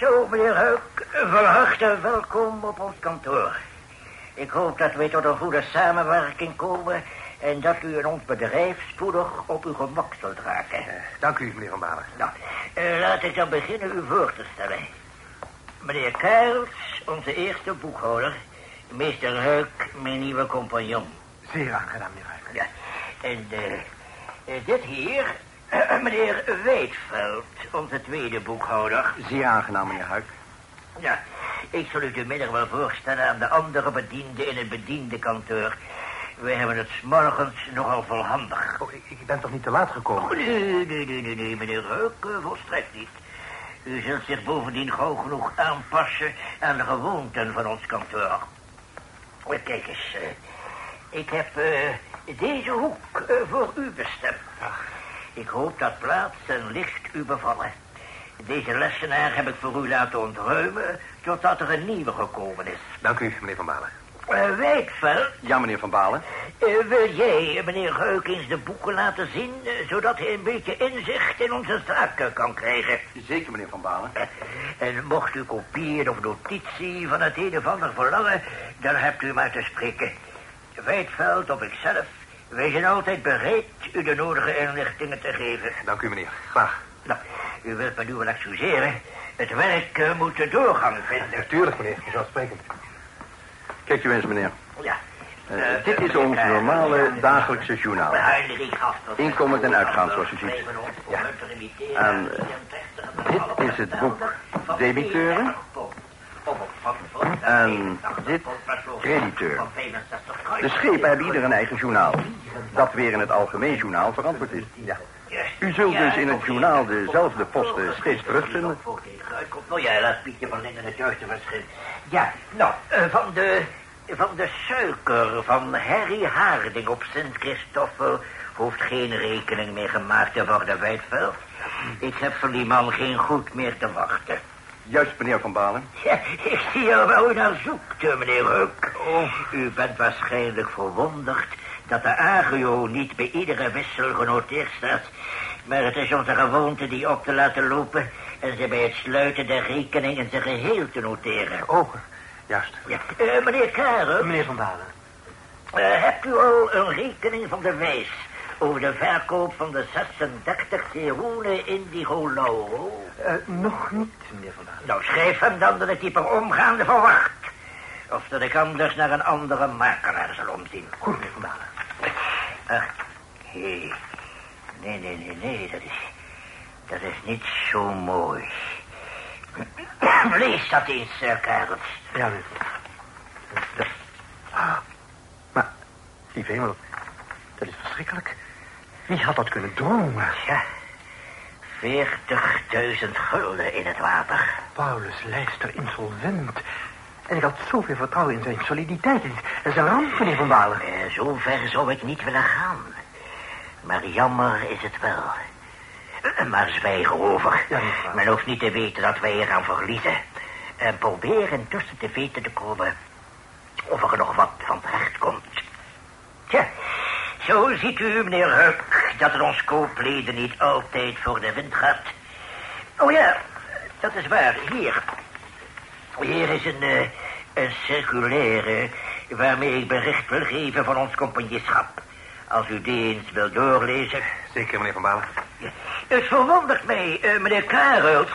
Zo, meneer Huik, van harte welkom op ons kantoor. Ik hoop dat wij tot een goede samenwerking komen... en dat u in ons bedrijf spoedig op uw gemak zult raken. Eh, dank u, meneer Van Balen. Nou, eh, laat ik dan beginnen u voor te stellen. Meneer Kuils, onze eerste boekhouder. Meester Huik, mijn nieuwe compagnon. Zeer aangenaam, meneer Huik. Ja, en eh, dit hier, meneer Weetveld, onze tweede boekhouder. Zeer aangenaam, meneer Huik. Ja, ik zal u te middag wel voorstellen aan de andere bedienden in het bediendenkantoor. We hebben het 's morgens nogal volhandig. Oh, ik, ben toch niet te laat gekomen? Oh, nee, nee, nee, nee, nee, meneer Reuk, eh, volstrekt niet. U zult zich bovendien gauw genoeg aanpassen aan de gewoonten van ons kantoor. Eh, Kijk eens, eh, ik heb eh, deze hoek eh, voor u bestemd. Ik hoop dat plaats en licht u bevallen. Deze lessenaar heb ik voor u laten ontruimen totdat er een nieuwe gekomen is. Dank u, meneer Van Balen. Uh, Ja, meneer Van Balen. eh, wil jij meneer eens de boeken laten zien... eh, zodat hij een beetje inzicht in onze zaken kan krijgen? Zeker, meneer Van Balen. En mocht u kopieën of notitie van het een of ander verlangen... dan hebt u maar te spreken. Wijtveld of ikzelf, wij zijn altijd bereid u de nodige inlichtingen te geven. Dank u, meneer. Graag. Nou, u wilt me nu wel excuseren. Het werk eh, moet de doorgang vinden. Natuurlijk, meneer. Vanzelfsprekend. Kijkt u eens, meneer. Ja. Eh, Eh, dit is ons normale dagelijkse journaal. Inkomend en uitgaand, zoals u ziet. Ja. En, dit is het boek Debiteuren. En dit crediteur. De schepen hebben ieder een eigen journaal. Dat weer in het algemeen journaal verantwoord is. Ja. U zult dus in het journaal dezelfde posten steeds terugvinden. Nou ja, laat Pietje van Linden het juiste verschil. Ja, nou, eh, van de, van de suiker van Harry Harding op Sint-Christoffel... hoeft geen rekening meer gemaakt te worden, Wijtveld. Ik heb van die man geen goed meer te wachten. Juist, meneer Van Balen. Ja, ik zie al waar u naar zoekt, eh, meneer Huck. Oh, u bent waarschijnlijk verwonderd dat de agio niet bij iedere wissel genoteerd staat. Maar het is onze gewoonte die op te laten lopen... en ze bij het sluiten der rekening in zijn geheel te noteren. Oh, juist. Ja, eh, meneer Karel, Meneer Van Balen. eh, hebt u al een rekening van de wijs... over de verkoop van de 36 Seroene Indigo Lauro? Eh, nog niet, meneer Van Balen. Nou, schrijf hem dan dat ik die per omgaande verwacht. Of dat ik anders naar een andere makelaar zal omzien. Goed, meneer Van. Ach, nee. Nee, nee, nee, nee, dat is... Dat is niet zo mooi. Lees dat eens, uh, Karels. Ja, meneer. Dat... Ah, maar, lieve hemel, dat is verschrikkelijk. Wie had dat kunnen dromen? Ja, 40.000 gulden in het water. Paulus Lijster insolvent. En ik had zoveel vertrouwen in zijn soliditeit. Dat is een ramp, meneer Van Balen. Eh, zo ver zou ik niet willen gaan. Maar jammer is het wel. Eh, Maar zwijg over. Ja. Men hoeft niet te weten dat wij eraan verliezen. En probeer intussen te weten te komen of er nog wat van terecht komt. Tja, zo ziet u, meneer Huck, dat het ons koopleden niet altijd voor de wind gaat. Oh ja, dat is waar. Hier. Hier is een, eh, een circulaire waarmee ik bericht wil geven van ons compagnieschap. Als u die eens wil doorlezen. Zeker, meneer Van Balen. Het verwondert mij, eh, meneer Karels,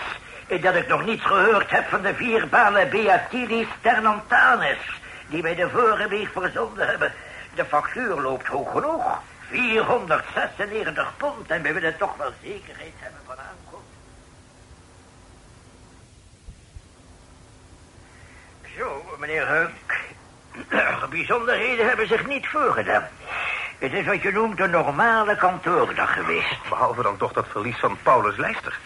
eh, dat ik nog niets gehoord heb van de vierbalen Beatilis Ternantanes, die wij de vorige week verzonden hebben. De factuur loopt hoog genoeg. 496 pond en we willen toch wel zekerheid hebben van aankomst. Zo, meneer Huck. Bijzonderheden hebben zich niet voorgedaan. Het is wat je noemt een normale kantoordag geweest. Behalve dan toch dat verlies van Paulus Lijster.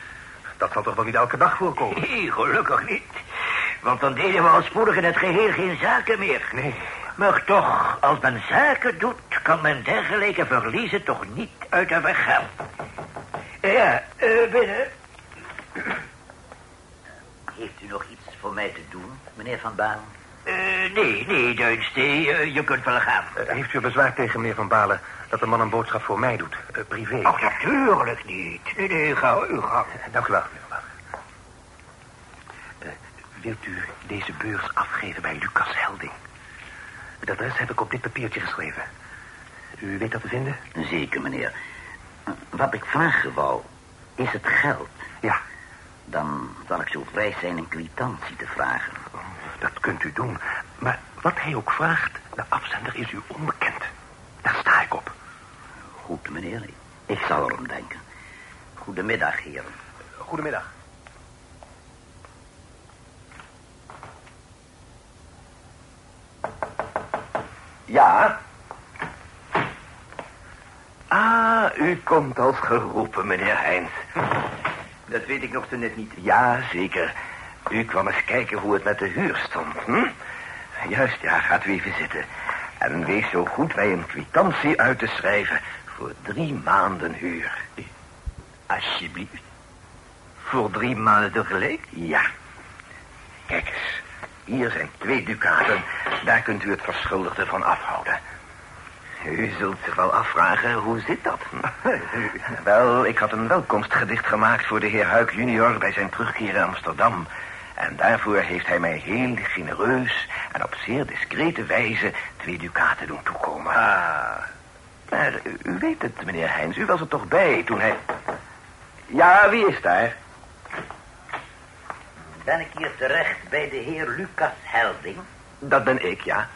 Dat zal toch wel niet elke dag voorkomen? Nee, gelukkig niet. Want dan deden we al spoedig in het geheel geen zaken meer. Nee. Maar toch, als men zaken doet, kan men dergelijke verliezen toch niet uit de weg gaan. Ja, eh, binnen. Heeft u nog iets voor mij te doen, meneer Van Baan? Eh, nee, nee, Duinstee, eh, je kunt wel gaan. Eh, heeft u bezwaar tegen meneer Van Balen dat de man een boodschap voor mij doet? eh, privé. Ach, natuurlijk niet. Nee, nee, ga gang. Dank u wel, meneer Van Balen. Wilt u deze beurs afgeven bij Lucas Helding? Het adres heb ik op dit papiertje geschreven. U weet dat te vinden? Zeker, meneer. Wat ik vragen wou, is het geld? Ja. Dan zal ik zo vrij zijn een kwitantie te vragen. Dat kunt u doen. Maar wat hij ook vraagt, de afzender is u onbekend. Daar sta ik op. Goed, meneer. Ik zal erom denken. Goedemiddag, heren. Goedemiddag. Ja? Ah, u komt als geroepen, meneer Heins. Dat weet ik nog zo net niet. Ja, zeker. U kwam eens kijken hoe het met de huur stond, hm? Juist, ja, gaat u even zitten. En wees zo goed mij een kwitantie uit te schrijven voor drie maanden huur. Alsjeblieft. Voor drie maanden tegelijk? Ja. Kijk eens. Hier zijn twee ducaten. Daar kunt u het verschuldigde van afhouden. U zult zich wel afvragen, hoe zit dat? wel, ik had een welkomstgedicht gemaakt voor de heer Huik junior... bij zijn terugkeer in Amsterdam. En daarvoor heeft hij mij heel genereus en op zeer discrete wijze... twee ducaten doen toekomen. Ah. Maar u weet het, meneer Heins. U was er toch bij toen hij... Ja, wie is daar? Ben ik hier terecht bij de heer Lucas Helding? Dat ben ik, ja.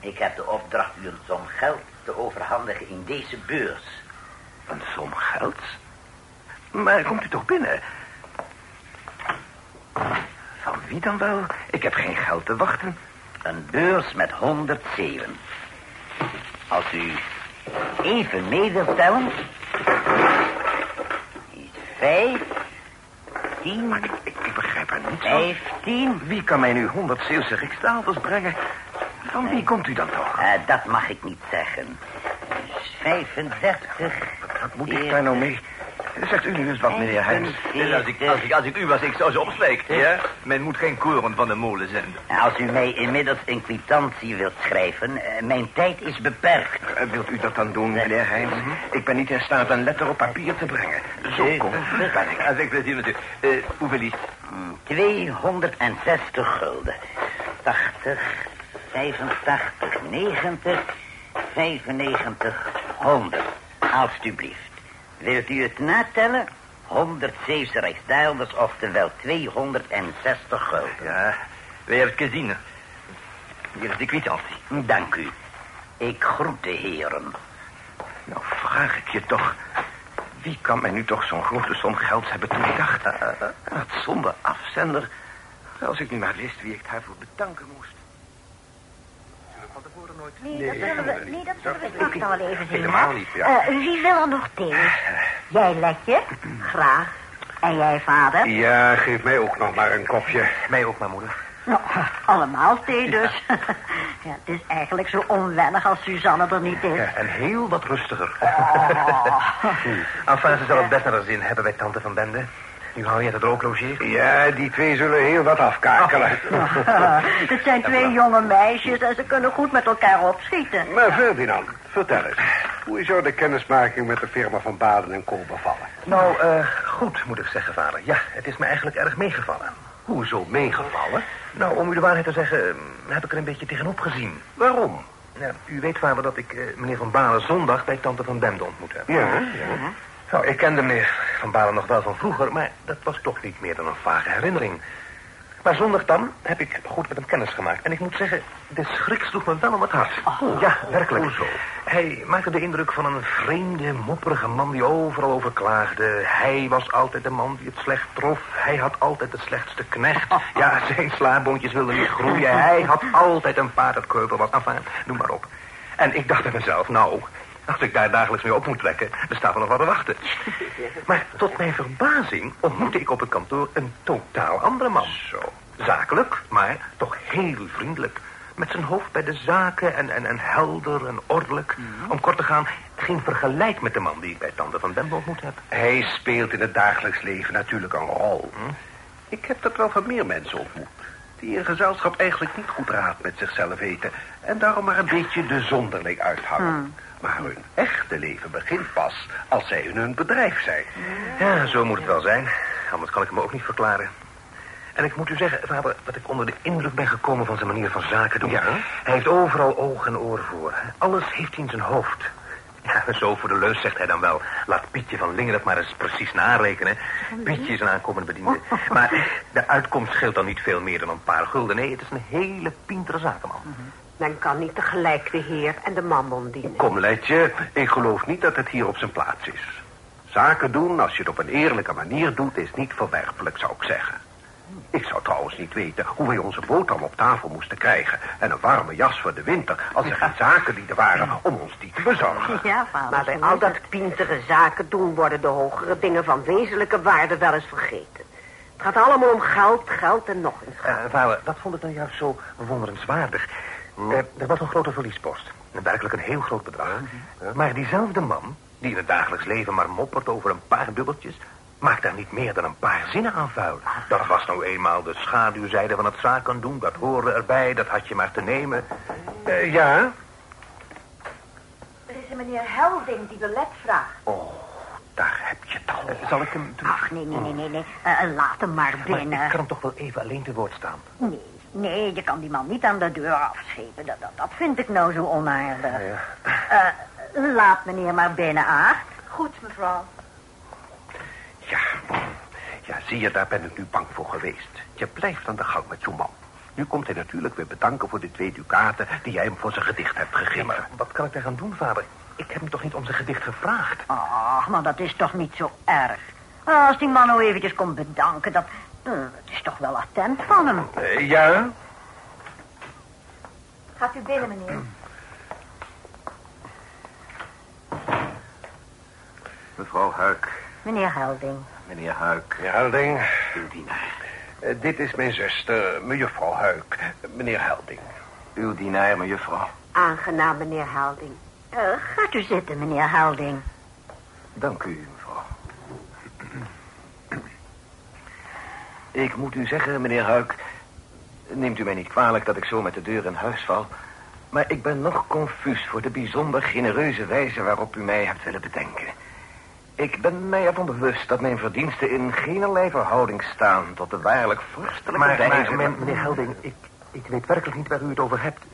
Ik heb de opdracht u een som geld te overhandigen in deze beurs. Een som geld? Maar komt u toch binnen? Van wie dan wel? Ik heb geen geld te wachten. Een beurs met 107. Als u even mee wilt tellen. Vijf. Tien. Maar ik, ik, ik begrijp er niets van. Vijftien. Wie kan mij nu honderd Zeeuwse riksdaalters brengen? Van wie komt u dan toch? Eh, dat mag ik niet zeggen. Dus 35. Wat moet ik daar nou mee? Zegt u nu eens wat, meneer Heins. Als ik, als, ik, als ik u was, ik zou ze opslijken. Ja? Men moet geen koren van de molen zenden. Als u mij inmiddels een kwitantie wilt schrijven, eh, mijn tijd is beperkt. Eh, Wilt u dat dan doen, meneer Heins? Ik ben niet in staat een letter op papier te brengen. Zo confus ben ik. Als ik plezier met u. Eh, hoeveel is het? Hmm, 260 gulden. 80, 85, 90, 95, 100. Alsjeblieft. Wilt u het natellen? 107 Rijksdaalders, oftewel 260 gulden. Ja, wij hebben het gezien. Hier is de kwitantie. Dank u. Ik groet de heren. Nou, vraag ik je toch. Wie kan mij nu toch zo'n grote som geld hebben toegedacht? Dat zonder afzender. Als ik nu maar wist wie ik daarvoor bedanken moest. Nee, dat zullen we, nee, dat zullen we straks nog wel even zien. Helemaal niet, ja. Eh, wie wil er nog thee? Jij, Letje? Graag. En jij, vader? Ja, geef mij ook nog maar een kopje. Mij ook, mijn moeder. Nou, allemaal thee dus. ja, het is eigenlijk zo onwennig als Suzanne er niet is. En heel wat rustiger. Oh. Enfin, ze zal het best naar haar zin hebben bij tante van Bende. Nu hou je het er ook logeer. Ja, die twee zullen heel wat afkakelen. het zijn twee jonge meisjes en ze kunnen goed met elkaar opschieten. Maar Ferdinand, vertel eens. Hoe is jou de kennismaking met de firma van Baden en Co bevallen? Nou, eh, goed, moet ik zeggen, vader. Ja, het is me eigenlijk erg meegevallen. Hoezo meegevallen? Nou, om u de waarheid te zeggen, eh, heb ik er een beetje tegenop gezien. Waarom? Ja, u weet, vader, dat ik eh, meneer Van Balen zondag bij tante van Bende ontmoet heb. Ja, ja. Nou, ik kende meneer Van Balen nog wel van vroeger, maar dat was toch niet meer dan een vage herinnering. Maar zondag dan heb ik goed met hem kennis gemaakt. En ik moet zeggen, de schrik sloeg me wel om het hart. ja, werkelijk. Hoezo? Hij maakte de indruk van een vreemde, mopperige man die overal over klaagde. Hij was altijd de man die het slecht trof. Hij had altijd de slechtste knecht. Ja, zijn slaaboontjes wilden niet groeien. Hij had altijd een paard dat kreupel was. Enfin, noem maar op. En ik dacht bij mezelf, nou, als ik daar dagelijks mee op moet trekken, dan staat er nog wat te wachten. Maar tot mijn verbazing ontmoette ik op het kantoor een totaal andere man. Zo. Zakelijk, maar toch heel vriendelijk. Met zijn hoofd bij de zaken en, en, en helder en ordelijk. Om kort te gaan, geen vergelijk met de man die ik bij Tante van Bembe ontmoet heb. Hij speelt in het dagelijks leven natuurlijk een rol. Ik heb dat wel van meer mensen ontmoet. Die in gezelschap eigenlijk niet goed raad met zichzelf weten. En daarom maar een beetje de zonderling uithangen. Maar hun echte leven begint pas als zij in hun bedrijf zijn. Ja, zo moet het wel zijn. Anders kan ik me ook niet verklaren. En ik moet u zeggen, vader, dat ik onder de indruk ben gekomen van zijn manier van zaken doen. Ja? Hij heeft overal oog en oor voor. Alles heeft hij in zijn hoofd. Ja, zo voor de leus zegt hij dan wel. Laat Pietje van Lingen dat maar eens precies narekenen. Pietje is een aankomend bediende. Maar de uitkomst scheelt dan niet veel meer dan een paar gulden. Nee, het is een hele pintere zakenman. Men kan niet tegelijk de heer en de mammon dienen. Kom, Letje, ik geloof niet dat het hier op zijn plaats is. Zaken doen, als je het op een eerlijke manier doet, is niet verwerpelijk, zou ik zeggen. Ik zou trouwens niet weten hoe wij onze boterham op tafel moesten krijgen... en een warme jas voor de winter... als er geen zakenlieden waren om ons die te bezorgen. Ja, vader. Maar bij al dat pintere zaken doen... worden de hogere dingen van wezenlijke waarde wel eens vergeten. Het gaat allemaal om geld, geld en nog eens geld. Uh, vader, dat vond ik nou juist zo bewonderenswaardig. Uh, er was een grote verliespost. Werkelijk een heel groot bedrag. Maar diezelfde man, die in het dagelijks leven maar moppert over een paar dubbeltjes... maakt daar niet meer dan een paar zinnen aan vuil. Dat was nou eenmaal de schaduwzijde van het zaken doen. Dat hoorde erbij, dat had je maar te nemen. Uh, ja? Er is een meneer Helding die belet vraagt. Oh, daar heb je het al. zal ik hem... Ach, nee, nee, nee, nee. nee. Uh, laat hem maar binnen. Maar ik kan hem toch wel even alleen te woord staan? Nee, nee, je kan die man niet aan de deur afschepen. Dat, dat, dat vind ik nou zo onaardig. Ja, ja. Uh, laat meneer maar binnen, ah. Goed, mevrouw. Ja, ja, zie je, daar ben ik nu bang voor geweest. Je blijft aan de gang met zo'n man. Nu komt hij natuurlijk weer bedanken voor de twee ducaten... die jij hem voor zijn gedicht hebt gegeven. maar wat kan ik daar gaan doen, vader? Ik heb hem toch niet om zijn gedicht gevraagd? Ach, maar dat is toch niet zo erg. Als die man nou eventjes komt bedanken, dat, dat is toch wel attent van hem. Uh, ja? Gaat u binnen, meneer. Mevrouw Huik. Meneer Helding. Meneer Huik. Meneer Helding. Uw dienaar. Uh, dit is mijn zuster, mevrouw Huik. meneer Helding. Uw dienaar, mevrouw. Aangenaam, meneer Helding. Uh, gaat u zitten, meneer Helding. Dank u, mevrouw. Ik moet u zeggen, meneer Huik... neemt u mij niet kwalijk dat ik zo met de deur in huis val... maar ik ben nog confuus voor de bijzonder genereuze wijze waarop u mij hebt willen bedenken. Ik ben mij ervan bewust dat mijn verdiensten in geen verhouding staan... tot de waarlijk vorstelijke maar, meneer Helding, ik, ik weet werkelijk niet waar u het over hebt.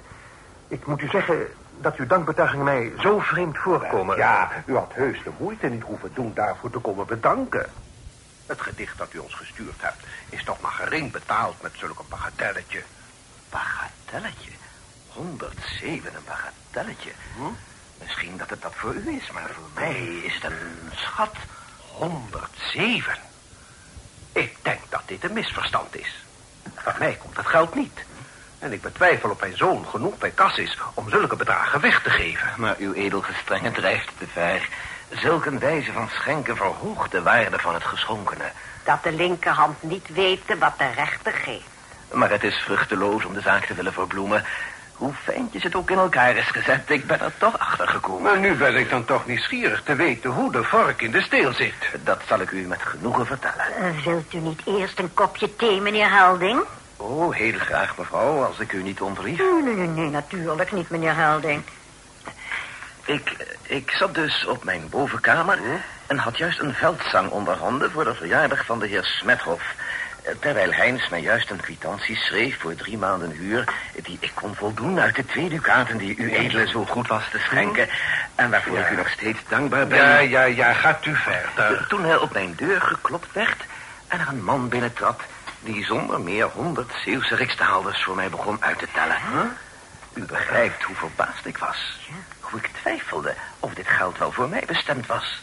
Ik moet u zeggen dat uw dankbetuigingen mij zo vreemd voorkomen. Ja, u had heus de moeite niet hoeven doen daarvoor te komen bedanken. Het gedicht dat u ons gestuurd hebt is toch maar gering betaald met zulk een bagatelletje. Bagatelletje? 107 een bagatelletje? Hm? Misschien dat het dat voor u is, maar voor mij is het een schat. 107? Ik denk dat dit een misverstand is. Van mij komt het geld niet. En ik betwijfel of mijn zoon genoeg bij kas is om zulke bedragen weg te geven. Maar uw edelgestrenge drijft te ver. Zulke wijze van schenken verhoogt de waarde van het geschonkene. Dat de linkerhand niet weet wat de rechter geeft. Maar het is vruchteloos om de zaak te willen verbloemen. Hoe fijntjes het ook in elkaar is gezet, ik ben er toch achter gekomen. Maar nu ben ik dan toch nieuwsgierig te weten hoe de vork in de steel zit. Dat zal ik u met genoegen vertellen. Uh, wilt u niet eerst een kopje thee, meneer Helding? Oh, heel graag, mevrouw, als ik u niet ontrief. Nee, nee, nee, natuurlijk niet, meneer Helding. Ik, ik zat dus op mijn bovenkamer... en had juist een veldzang onder handen... voor de verjaardag van de heer Smethof... Terwijl Heinz mij juist een kwitantie schreef voor drie maanden huur... die ik kon voldoen uit de twee ducaten die u edele zo goed was te schenken... en waarvoor ik u nog steeds dankbaar ben. Ja, ja, ja, gaat u verder. Toen hij op mijn deur geklopt werd en er een man binnentrad... die zonder meer honderd Zeeuwse riksdaalders voor mij begon uit te tellen. U begrijpt hoe verbaasd ik was. Hoe ik twijfelde of dit geld wel voor mij bestemd was.